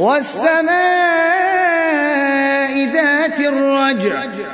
وَالسَّمَاءِ ذَاتِ الرَّجْعِ.